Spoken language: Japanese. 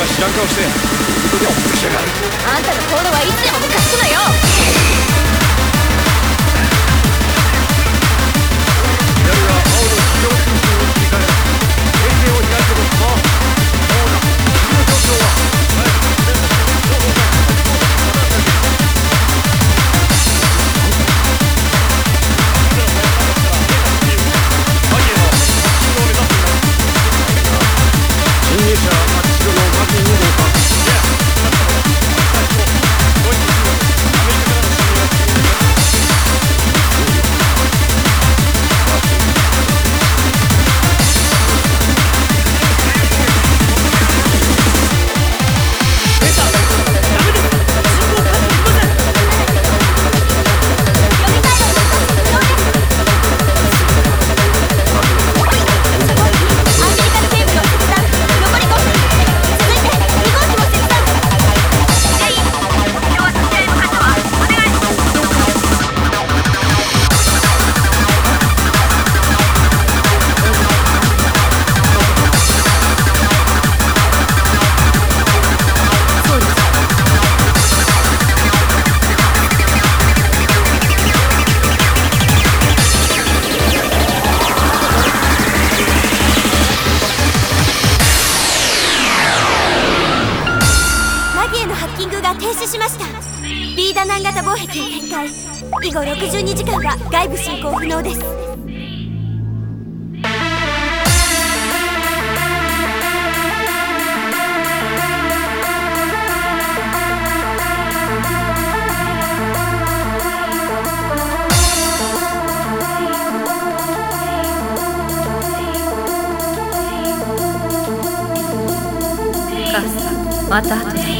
は知らん顔してあんたの行動はいつでもムカすのよ。止しました。リーダ南型防壁を展開。以後62時間は外部進行不能です。母さんまた後で。